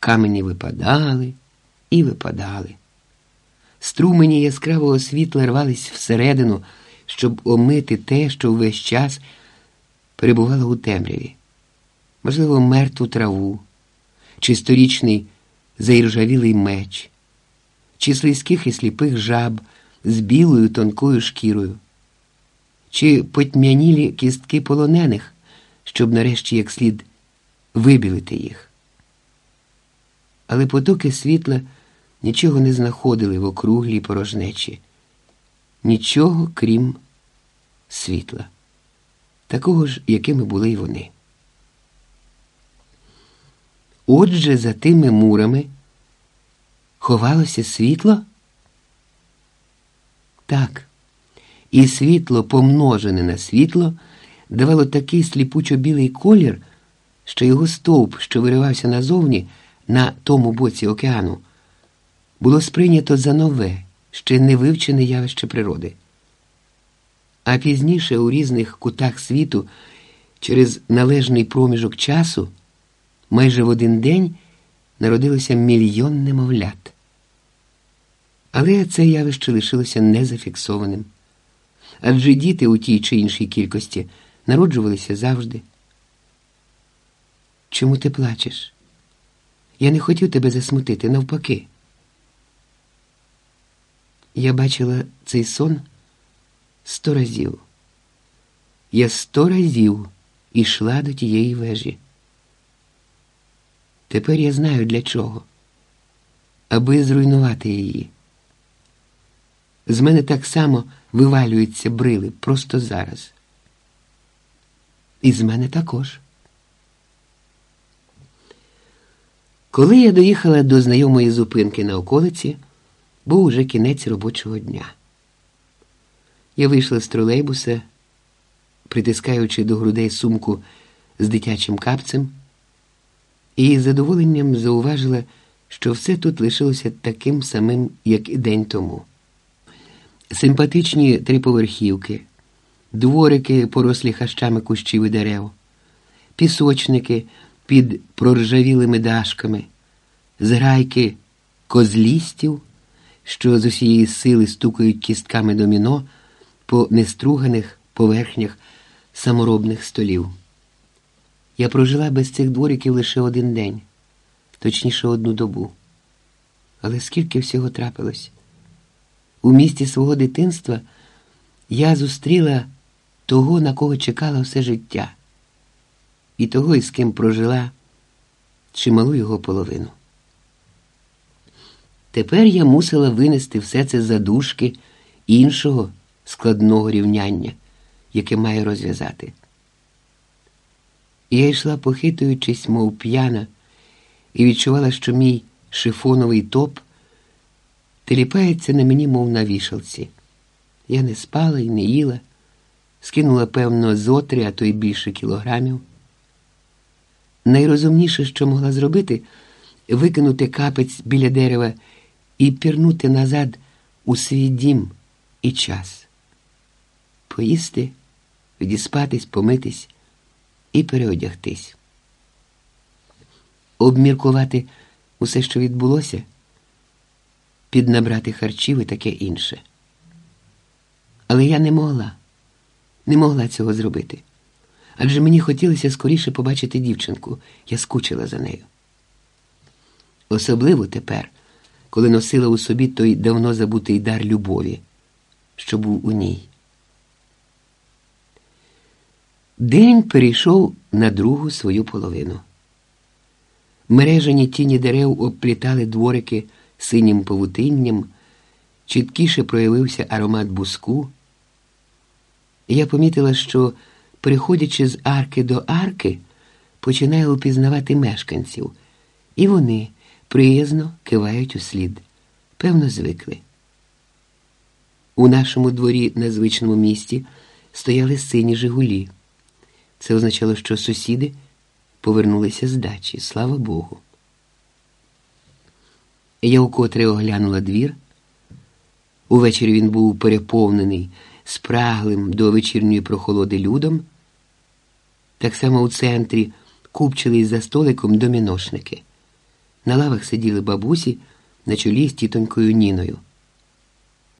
Камені випадали і випадали. Струмені яскравого світла рвались всередину, щоб омити те, що весь час перебувало у темряві. Можливо, мертву траву, чи сторічний заіржавілий меч, чи слизьких і сліпих жаб з білою тонкою шкірою, чи потьмянілі кістки полонених, щоб нарешті як слід вибілити їх. Але потоки світла нічого не знаходили в округлій порожнечі, нічого крім світла, такого ж, якими були й вони. Отже, за тими мурами ховалося світло? Так, і світло, помножене на світло, давало такий сліпучо білий колір, що його стовп, що виривався назовні на тому боці океану, було сприйнято за нове, ще не вивчене явище природи. А пізніше у різних кутах світу, через належний проміжок часу, майже в один день народилося мільйон немовлят. Але це явище лишилося незафіксованим. Адже діти у тій чи іншій кількості народжувалися завжди. Чому ти плачеш? Я не хотів тебе засмутити, навпаки. Я бачила цей сон сто разів. Я сто разів ішла до тієї вежі. Тепер я знаю для чого, аби зруйнувати її. З мене так само вивалюються брили просто зараз. І з мене також. Коли я доїхала до знайомої зупинки на околиці, був уже кінець робочого дня. Я вийшла з тролейбуса, притискаючи до грудей сумку з дитячим капцем, і з задоволенням зауважила, що все тут лишилося таким самим, як і день тому. Симпатичні триповерхівки, дворики, порослі хащами кущів і дерев, пісочники під проржавілими дашками, зграйки козлістів, що з усієї сили стукають кістками доміно по неструганих поверхнях саморобних столів. Я прожила без цих двориків лише один день, точніше одну добу. Але скільки всього трапилось? У місті свого дитинства я зустріла того, на кого чекала все життя, і того, із ким прожила чималу його половину. Тепер я мусила винести все це задушки іншого складного рівняння, яке маю розв'язати. Я йшла, похитуючись, мов п'яна, і відчувала, що мій шифоновий топ теліпається на мені, мов на вішалці. Я не спала і не їла, скинула, певно, зо три, а то й більше кілограмів. Найрозумніше, що могла зробити, викинути капець біля дерева і пірнути назад у свій дім і час, поїсти, відіспатись, помитись і переодягтись, обміркувати усе, що відбулося, піднабрати харчів і таке інше. Але я не могла, не могла цього зробити. Адже мені хотілося скоріше побачити дівчинку, я скучила за нею. Особливо тепер, коли носила у собі той давно забутий дар любові, що був у ній. День перейшов на другу свою половину. Мережені тіні дерев обплітали дворики синім павутинням, чіткіше проявився аромат буску. Я помітила, що, переходячи з арки до арки, починаю упізнавати мешканців, і вони приязно кивають у слід. Певно, звикли. У нашому дворі на звичному місті стояли сині Жигулі. Це означало, що сусіди повернулися з дачі, слава Богу. Я укотре оглянула двір. Увечері він був переповнений спраглим до вечірньої прохолоди людом. Так само у центрі купчились за столиком доміношники. На лавах сиділи бабусі на чолі з тітонькою Ніною.